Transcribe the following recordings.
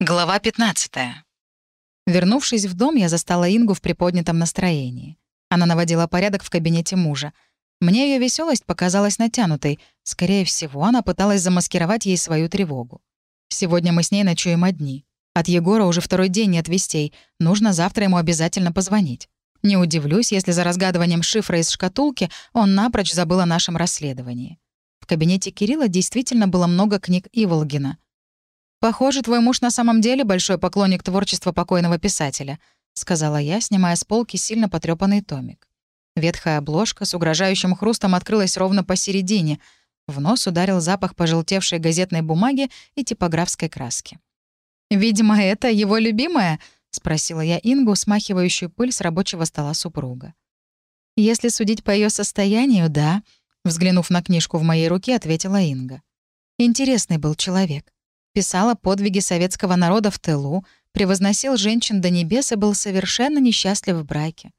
Глава 15. Вернувшись в дом, я застала Ингу в приподнятом настроении. Она наводила порядок в кабинете мужа. Мне ее веселость показалась натянутой. Скорее всего, она пыталась замаскировать ей свою тревогу. Сегодня мы с ней ночуем одни. От Егора уже второй день нет вестей. Нужно завтра ему обязательно позвонить. Не удивлюсь, если за разгадыванием шифра из шкатулки он напрочь забыл о нашем расследовании. В кабинете Кирилла действительно было много книг Иволгина — «Похоже, твой муж на самом деле большой поклонник творчества покойного писателя», — сказала я, снимая с полки сильно потрёпанный томик. Ветхая обложка с угрожающим хрустом открылась ровно посередине. В нос ударил запах пожелтевшей газетной бумаги и типографской краски. «Видимо, это его любимая?» — спросила я Ингу, смахивающую пыль с рабочего стола супруга. «Если судить по ее состоянию, да», — взглянув на книжку в моей руке, ответила Инга. «Интересный был человек писал о подвиге советского народа в тылу, превозносил женщин до небес и был совершенно несчастлив в браке.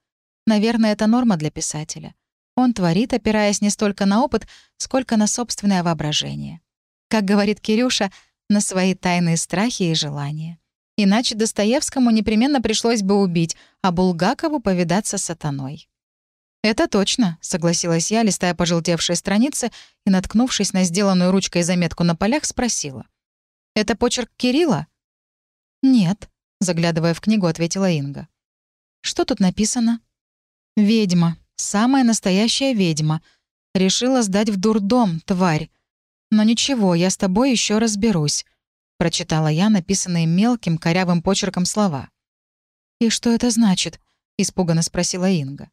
Наверное, это норма для писателя. Он творит, опираясь не столько на опыт, сколько на собственное воображение. Как говорит Кирюша, на свои тайные страхи и желания. Иначе Достоевскому непременно пришлось бы убить, а Булгакову повидаться с сатаной. «Это точно», — согласилась я, листая пожелтевшие страницы и, наткнувшись на сделанную ручкой заметку на полях, спросила. Это почерк Кирилла? Нет, заглядывая в книгу, ответила Инга. Что тут написано? Ведьма, самая настоящая ведьма. Решила сдать в дурдом, тварь. Но ничего, я с тобой еще разберусь, прочитала я написанные мелким корявым почерком слова. И что это значит? испуганно спросила Инга.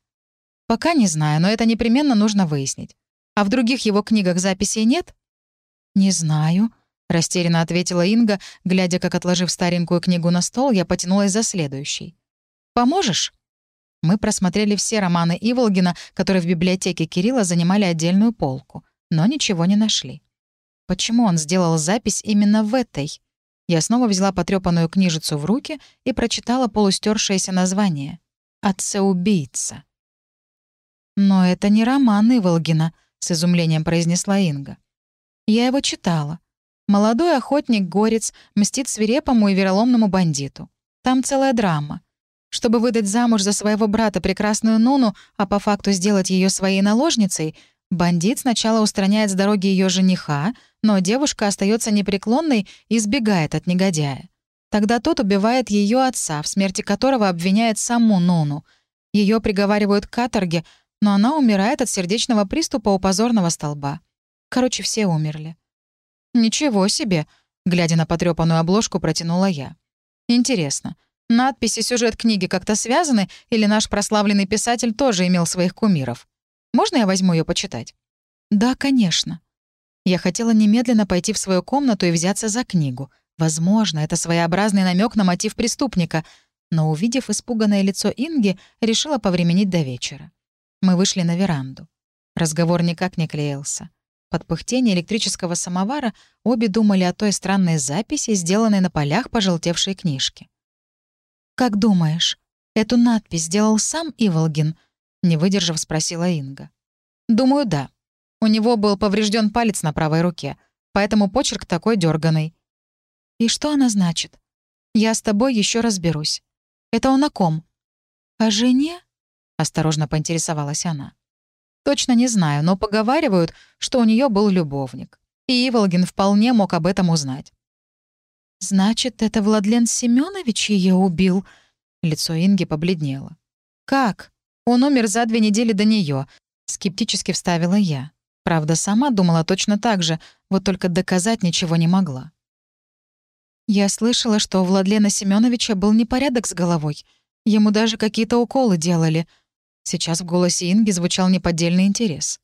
Пока не знаю, но это непременно нужно выяснить. А в других его книгах записей нет? Не знаю, — растерянно ответила Инга, глядя, как, отложив старенькую книгу на стол, я потянулась за следующей. «Поможешь?» Мы просмотрели все романы Иволгина, которые в библиотеке Кирилла занимали отдельную полку, но ничего не нашли. Почему он сделал запись именно в этой? Я снова взяла потрёпанную книжицу в руки и прочитала полустёршееся название «Отца-убийца». «Но это не роман Иволгина», — с изумлением произнесла Инга. «Я его читала. Молодой охотник-горец мстит свирепому и вероломному бандиту. Там целая драма. Чтобы выдать замуж за своего брата прекрасную Нуну, а по факту сделать ее своей наложницей, бандит сначала устраняет с дороги ее жениха, но девушка остается непреклонной и сбегает от негодяя. Тогда тот убивает ее отца, в смерти которого обвиняет саму Нуну. Ее приговаривают к каторге, но она умирает от сердечного приступа у позорного столба. Короче, все умерли. «Ничего себе!» — глядя на потрёпанную обложку, протянула я. «Интересно, надписи сюжет книги как-то связаны, или наш прославленный писатель тоже имел своих кумиров? Можно я возьму ее почитать?» «Да, конечно». Я хотела немедленно пойти в свою комнату и взяться за книгу. Возможно, это своеобразный намек на мотив преступника, но, увидев испуганное лицо Инги, решила повременить до вечера. Мы вышли на веранду. Разговор никак не клеился. Под пыхтение электрического самовара обе думали о той странной записи, сделанной на полях пожелтевшей книжки. «Как думаешь, эту надпись сделал сам Иволгин?» — не выдержав, спросила Инга. «Думаю, да. У него был поврежден палец на правой руке, поэтому почерк такой дерганый. «И что она значит? Я с тобой еще разберусь. Это он о ком?» «О жене?» — осторожно поинтересовалась она. Точно не знаю, но поговаривают, что у нее был любовник. И Иволгин вполне мог об этом узнать. «Значит, это Владлен Семенович ее убил?» Лицо Инги побледнело. «Как? Он умер за две недели до нее, скептически вставила я. Правда, сама думала точно так же, вот только доказать ничего не могла. Я слышала, что у Владлена Семеновича был непорядок с головой. Ему даже какие-то уколы делали — Сейчас в голосе Инги звучал неподдельный интерес.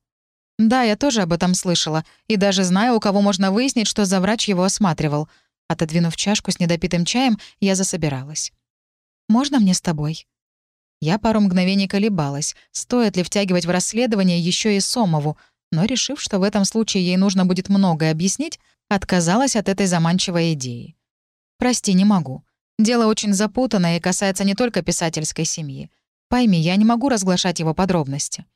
«Да, я тоже об этом слышала, и даже знаю, у кого можно выяснить, что за врач его осматривал». Отодвинув чашку с недопитым чаем, я засобиралась. «Можно мне с тобой?» Я пару мгновений колебалась, стоит ли втягивать в расследование еще и Сомову, но, решив, что в этом случае ей нужно будет многое объяснить, отказалась от этой заманчивой идеи. «Прости, не могу. Дело очень запутанное и касается не только писательской семьи. Пойми, я не могу разглашать его подробности».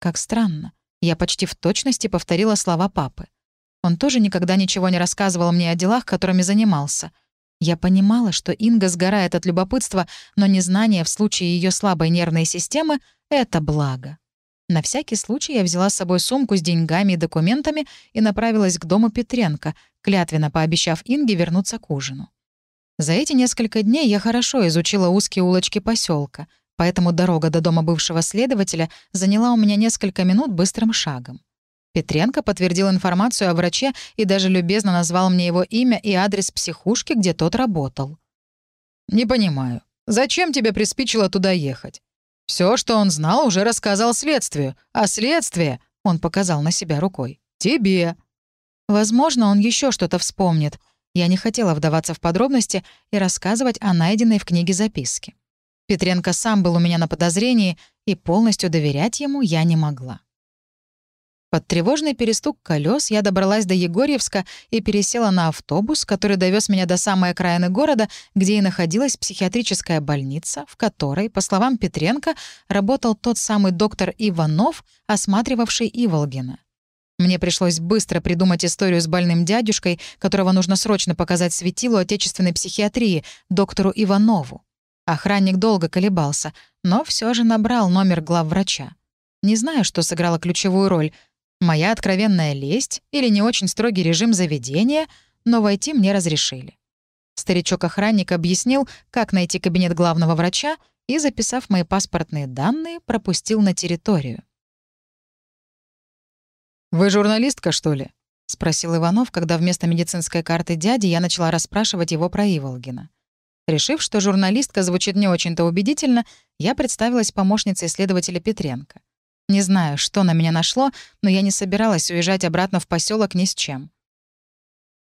Как странно. Я почти в точности повторила слова папы. Он тоже никогда ничего не рассказывал мне о делах, которыми занимался. Я понимала, что Инга сгорает от любопытства, но незнание в случае ее слабой нервной системы — это благо. На всякий случай я взяла с собой сумку с деньгами и документами и направилась к дому Петренко, клятвенно пообещав Инге вернуться к ужину. За эти несколько дней я хорошо изучила узкие улочки поселка, поэтому дорога до дома бывшего следователя заняла у меня несколько минут быстрым шагом. Петренко подтвердил информацию о враче и даже любезно назвал мне его имя и адрес психушки, где тот работал. «Не понимаю, зачем тебе приспичило туда ехать? Все, что он знал, уже рассказал следствию, а следствие, — он показал на себя рукой, — тебе». Возможно, он еще что-то вспомнит. Я не хотела вдаваться в подробности и рассказывать о найденной в книге записке. Петренко сам был у меня на подозрении, и полностью доверять ему я не могла. Под тревожный перестук колес я добралась до Егорьевска и пересела на автобус, который довез меня до самой окраины города, где и находилась психиатрическая больница, в которой, по словам Петренко, работал тот самый доктор Иванов, осматривавший Иволгина. Мне пришлось быстро придумать историю с больным дядюшкой, которого нужно срочно показать светилу отечественной психиатрии, доктору Иванову. Охранник долго колебался, но все же набрал номер главврача. Не знаю, что сыграло ключевую роль — Моя откровенная лесть или не очень строгий режим заведения, но войти мне разрешили. Старичок-охранник объяснил, как найти кабинет главного врача и, записав мои паспортные данные, пропустил на территорию. «Вы журналистка, что ли?» — спросил Иванов, когда вместо медицинской карты дяди я начала расспрашивать его про Иволгина. Решив, что журналистка звучит не очень-то убедительно, я представилась помощницей следователя Петренко. Не знаю, что на меня нашло, но я не собиралась уезжать обратно в поселок ни с чем.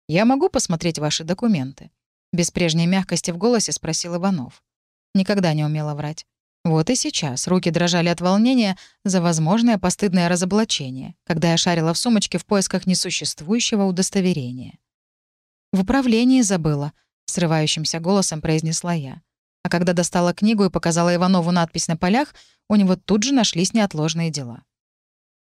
«Я могу посмотреть ваши документы?» Без прежней мягкости в голосе спросил Иванов. Никогда не умела врать. Вот и сейчас руки дрожали от волнения за возможное постыдное разоблачение, когда я шарила в сумочке в поисках несуществующего удостоверения. «В управлении забыла», — срывающимся голосом произнесла я. А когда достала книгу и показала Иванову надпись на полях, у него тут же нашлись неотложные дела.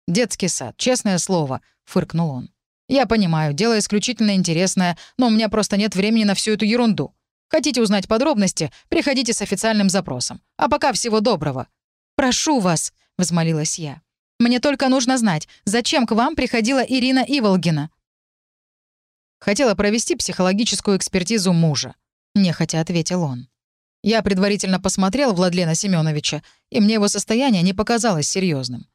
«Детский сад, честное слово», — фыркнул он. «Я понимаю, дело исключительно интересное, но у меня просто нет времени на всю эту ерунду. Хотите узнать подробности, приходите с официальным запросом. А пока всего доброго». «Прошу вас», — взмолилась я. «Мне только нужно знать, зачем к вам приходила Ирина Иволгина?» «Хотела провести психологическую экспертизу мужа», — нехотя ответил он. Я предварительно посмотрел Владлена Семеновича, и мне его состояние не показалось серьезным.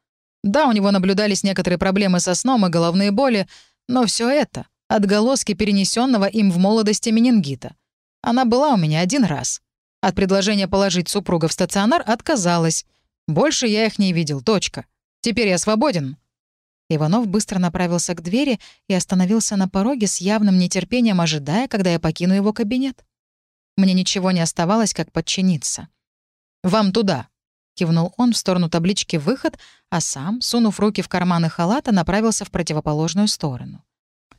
Да, у него наблюдались некоторые проблемы со сном и головные боли, но все это — отголоски перенесенного им в молодости менингита. Она была у меня один раз. От предложения положить супруга в стационар отказалась. Больше я их не видел, точка. Теперь я свободен». Иванов быстро направился к двери и остановился на пороге с явным нетерпением, ожидая, когда я покину его кабинет. Мне ничего не оставалось, как подчиниться. «Вам туда!» — кивнул он в сторону таблички «Выход», а сам, сунув руки в карманы халата, направился в противоположную сторону.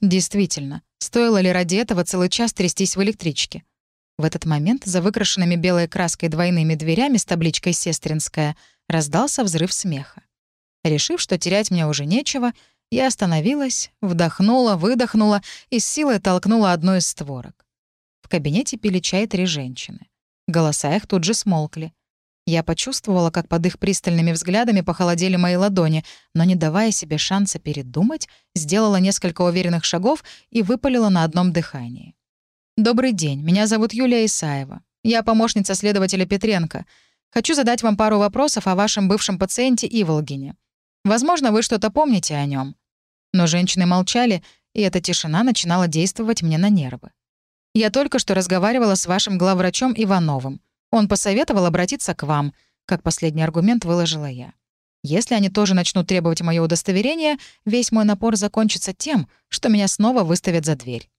Действительно, стоило ли ради этого целый час трястись в электричке? В этот момент за выкрашенными белой краской двойными дверями с табличкой «Сестринская» раздался взрыв смеха. Решив, что терять мне уже нечего, я остановилась, вдохнула, выдохнула и с силой толкнула одну из створок. В кабинете пили чай три женщины. Голоса их тут же смолкли. Я почувствовала, как под их пристальными взглядами похолодели мои ладони, но, не давая себе шанса передумать, сделала несколько уверенных шагов и выпалила на одном дыхании. «Добрый день, меня зовут Юлия Исаева. Я помощница следователя Петренко. Хочу задать вам пару вопросов о вашем бывшем пациенте Иволгине. Возможно, вы что-то помните о нем. Но женщины молчали, и эта тишина начинала действовать мне на нервы. Я только что разговаривала с вашим главврачом Ивановым. Он посоветовал обратиться к вам, как последний аргумент выложила я. Если они тоже начнут требовать мое удостоверение, весь мой напор закончится тем, что меня снова выставят за дверь.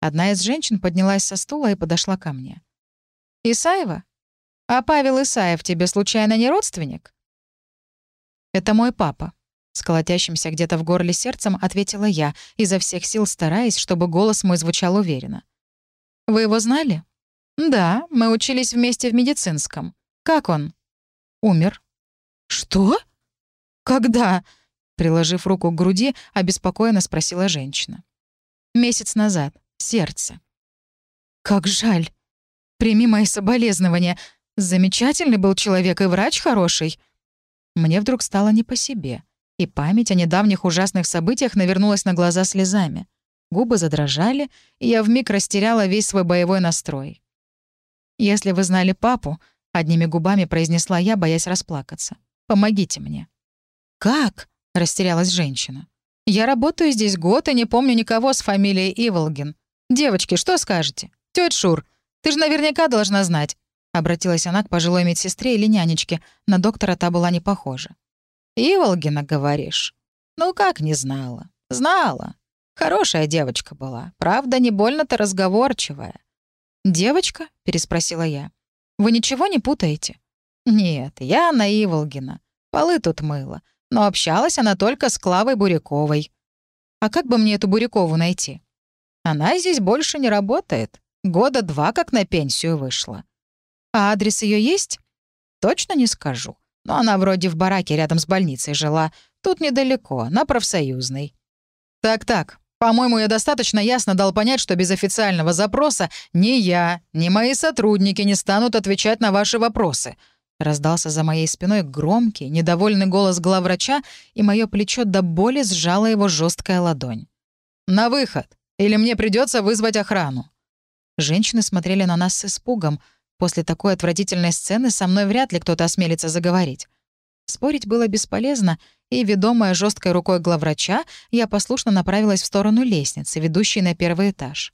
Одна из женщин поднялась со стула и подошла ко мне. «Исаева? А Павел Исаев тебе случайно не родственник?» «Это мой папа», — с колотящимся где-то в горле сердцем ответила я, изо всех сил стараясь, чтобы голос мой звучал уверенно. Вы его знали? Да, мы учились вместе в медицинском. Как он? Умер. Что? Когда? Приложив руку к груди, обеспокоенно спросила женщина. Месяц назад. Сердце. «Как жаль. Прими мои соболезнования. Замечательный был человек и врач хороший». Мне вдруг стало не по себе, и память о недавних ужасных событиях навернулась на глаза слезами. Губы задрожали, и я вмиг растеряла весь свой боевой настрой. «Если вы знали папу», — одними губами произнесла я, боясь расплакаться, — «помогите мне». «Как?» — растерялась женщина. «Я работаю здесь год и не помню никого с фамилией Иволгин. Девочки, что скажете? Тёть Шур, ты же наверняка должна знать». Обратилась она к пожилой медсестре или нянечке. На доктора та была не похожа. «Иволгина, говоришь? Ну как не знала? Знала. Хорошая девочка была. Правда, не больно-то разговорчивая». «Девочка?» — переспросила я. «Вы ничего не путаете?» «Нет, я Анна Иволгина. Полы тут мыла но общалась она только с Клавой Буряковой. А как бы мне эту Бурякову найти? Она здесь больше не работает. Года два как на пенсию вышла. А адрес ее есть? Точно не скажу. Но она вроде в бараке рядом с больницей жила. Тут недалеко, на профсоюзной. Так-так, по-моему, я достаточно ясно дал понять, что без официального запроса ни я, ни мои сотрудники не станут отвечать на ваши вопросы — Раздался за моей спиной громкий, недовольный голос главврача, и мое плечо до боли сжала его жесткая ладонь. «На выход! Или мне придется вызвать охрану!» Женщины смотрели на нас с испугом. После такой отвратительной сцены со мной вряд ли кто-то осмелится заговорить. Спорить было бесполезно, и, ведомая жесткой рукой главврача, я послушно направилась в сторону лестницы, ведущей на первый этаж.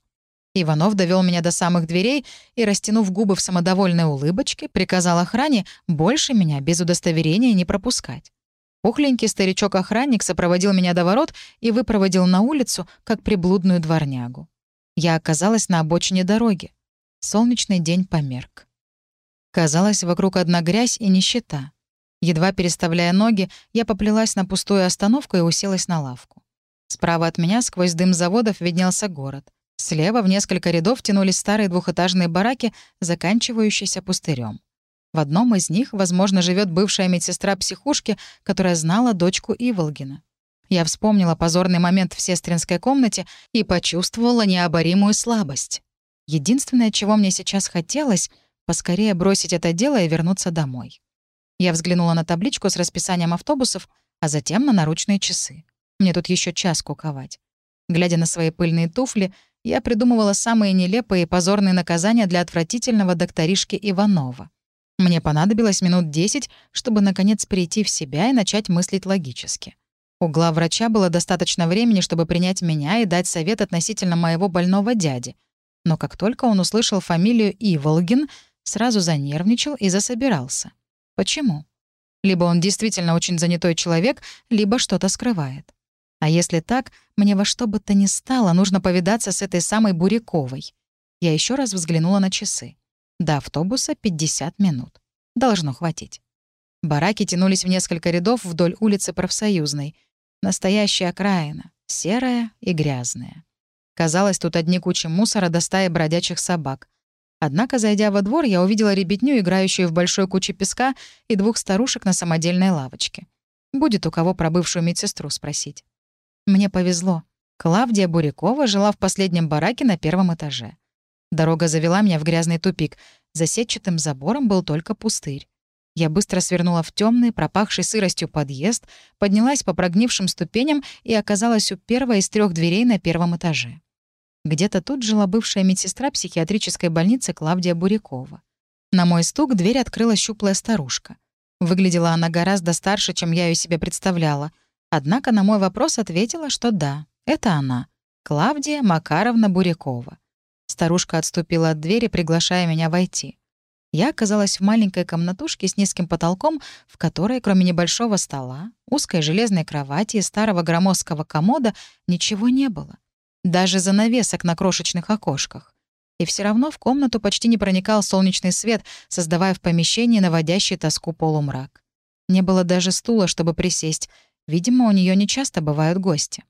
Иванов довел меня до самых дверей и, растянув губы в самодовольной улыбочке, приказал охране больше меня без удостоверения не пропускать. Пухленький старичок-охранник сопроводил меня до ворот и выпроводил на улицу, как приблудную дворнягу. Я оказалась на обочине дороги. Солнечный день померк. Казалось, вокруг одна грязь и нищета. Едва переставляя ноги, я поплелась на пустую остановку и уселась на лавку. Справа от меня сквозь дым заводов виднелся город — Слева в несколько рядов тянулись старые двухэтажные бараки, заканчивающиеся пустырем. В одном из них, возможно, живет бывшая медсестра психушки, которая знала дочку Иволгина. Я вспомнила позорный момент в сестринской комнате и почувствовала необоримую слабость. Единственное, чего мне сейчас хотелось — поскорее бросить это дело и вернуться домой. Я взглянула на табличку с расписанием автобусов, а затем на наручные часы. Мне тут еще час куковать. Глядя на свои пыльные туфли, я придумывала самые нелепые и позорные наказания для отвратительного докторишки Иванова. Мне понадобилось минут десять, чтобы, наконец, прийти в себя и начать мыслить логически. У главврача было достаточно времени, чтобы принять меня и дать совет относительно моего больного дяди. Но как только он услышал фамилию Иволгин, сразу занервничал и засобирался. Почему? Либо он действительно очень занятой человек, либо что-то скрывает. А если так, мне во что бы то ни стало нужно повидаться с этой самой Буряковой. Я еще раз взглянула на часы. До автобуса 50 минут. Должно хватить. Бараки тянулись в несколько рядов вдоль улицы Профсоюзной. Настоящая окраина, серая и грязная. Казалось, тут одни кучи мусора до стаи бродячих собак. Однако, зайдя во двор, я увидела ребятню, играющую в большой куче песка, и двух старушек на самодельной лавочке. Будет у кого про бывшую медсестру спросить. Мне повезло. Клавдия Бурякова жила в последнем бараке на первом этаже. Дорога завела меня в грязный тупик. За сетчатым забором был только пустырь. Я быстро свернула в темный, пропахший сыростью подъезд, поднялась по прогнившим ступеням и оказалась у первой из трех дверей на первом этаже. Где-то тут жила бывшая медсестра психиатрической больницы Клавдия Бурякова. На мой стук дверь открыла щуплая старушка. Выглядела она гораздо старше, чем я ее себе представляла. Однако на мой вопрос ответила, что да, это она, Клавдия Макаровна Бурякова. Старушка отступила от двери, приглашая меня войти. Я оказалась в маленькой комнатушке с низким потолком, в которой, кроме небольшого стола, узкой железной кровати и старого громоздкого комода, ничего не было. Даже занавесок на крошечных окошках. И все равно в комнату почти не проникал солнечный свет, создавая в помещении наводящий тоску полумрак. Не было даже стула, чтобы присесть — Видимо, у нее нечасто бывают гости.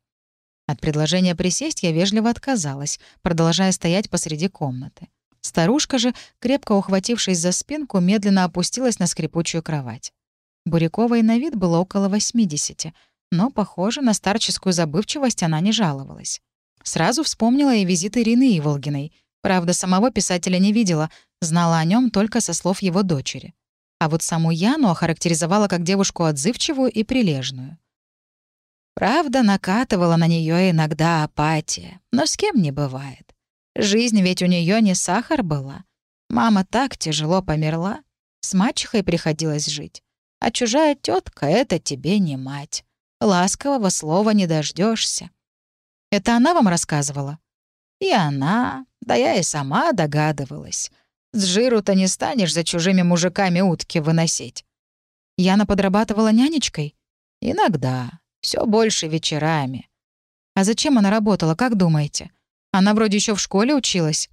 От предложения присесть я вежливо отказалась, продолжая стоять посреди комнаты. Старушка же, крепко ухватившись за спинку, медленно опустилась на скрипучую кровать. Буряковой на вид было около 80, но, похоже, на старческую забывчивость она не жаловалась. Сразу вспомнила и визит Ирины Иволгиной. Правда, самого писателя не видела, знала о нем только со слов его дочери. А вот саму Яну охарактеризовала как девушку отзывчивую и прилежную. Правда, накатывала на нее иногда апатия, но с кем не бывает. Жизнь ведь у нее не сахар была. Мама так тяжело померла, с мачехой приходилось жить. А чужая тетка это тебе не мать. Ласкового слова не дождешься. Это она вам рассказывала? И она, да я и сама догадывалась. С жиру-то не станешь за чужими мужиками утки выносить. Яна подрабатывала нянечкой? Иногда. Все больше вечерами. А зачем она работала, как думаете? Она вроде еще в школе училась.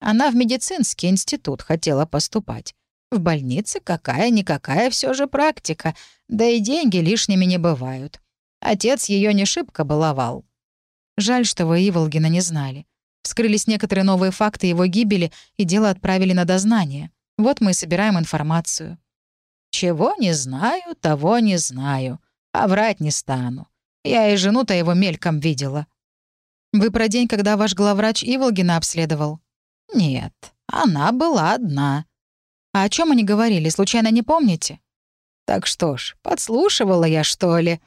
Она в медицинский институт хотела поступать. В больнице какая-никакая все же практика, да и деньги лишними не бывают. Отец ее не шибко баловал. Жаль, что вы Иволгина не знали. Вскрылись некоторые новые факты его гибели, и дело отправили на дознание. Вот мы и собираем информацию. «Чего не знаю, того не знаю. А врать не стану. Я и жену-то его мельком видела». «Вы про день, когда ваш главврач Иволгина обследовал?» «Нет, она была одна». «А о чем они говорили, случайно не помните?» «Так что ж, подслушивала я, что ли?»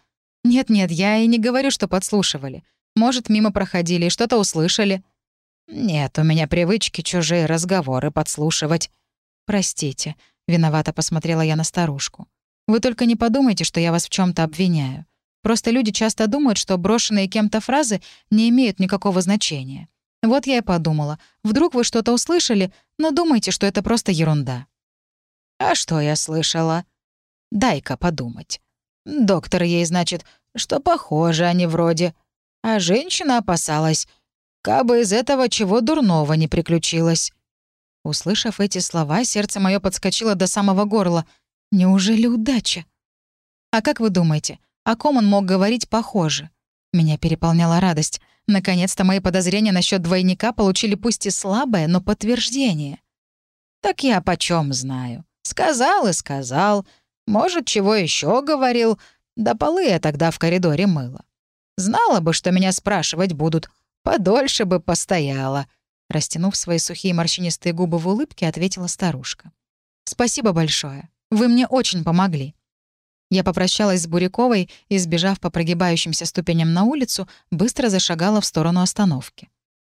«Нет-нет, я и не говорю, что подслушивали. Может, мимо проходили и что-то услышали». «Нет, у меня привычки чужие разговоры подслушивать». «Простите», — виновато посмотрела я на старушку. «Вы только не подумайте, что я вас в чем то обвиняю. Просто люди часто думают, что брошенные кем-то фразы не имеют никакого значения. Вот я и подумала. Вдруг вы что-то услышали, но думаете, что это просто ерунда». «А что я слышала?» «Дай-ка подумать. Доктор ей, значит, что похоже они вроде. А женщина опасалась, кабы из этого чего дурного не приключилось». Услышав эти слова, сердце мое подскочило до самого горла. «Неужели удача?» «А как вы думаете, о ком он мог говорить похоже?» Меня переполняла радость. Наконец-то мои подозрения насчет двойника получили пусть и слабое, но подтверждение. «Так я почем знаю? Сказал и сказал. Может, чего еще говорил. Да полы я тогда в коридоре мыла. Знала бы, что меня спрашивать будут. Подольше бы постояла». Растянув свои сухие морщинистые губы в улыбке, ответила старушка. «Спасибо большое. Вы мне очень помогли». Я попрощалась с Буряковой и, сбежав по прогибающимся ступеням на улицу, быстро зашагала в сторону остановки.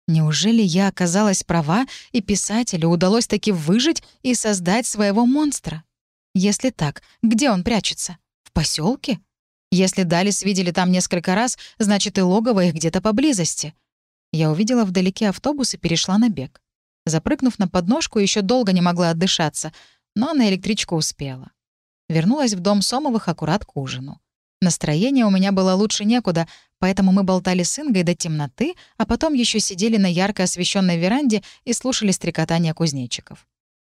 Неужели я оказалась права, и писателю удалось таки выжить и создать своего монстра? Если так, где он прячется? В поселке? Если Далис видели там несколько раз, значит и логово их где-то поблизости. Я увидела вдалеке автобус и перешла на бег. Запрыгнув на подножку, еще долго не могла отдышаться, но на электричку успела. Вернулась в дом Сомовых аккурат к ужину. Настроение у меня было лучше некуда, поэтому мы болтали с Ингой до темноты, а потом еще сидели на ярко освещенной веранде и слушали стрекотание кузнечиков.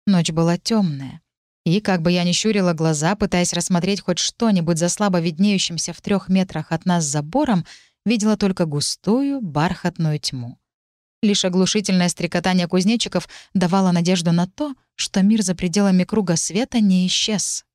Ночь была темная. И, как бы я ни щурила глаза, пытаясь рассмотреть хоть что-нибудь за слабо виднеющимся в трех метрах от нас забором, видела только густую, бархатную тьму. Лишь оглушительное стрекотание кузнечиков давало надежду на то, что мир за пределами круга света не исчез.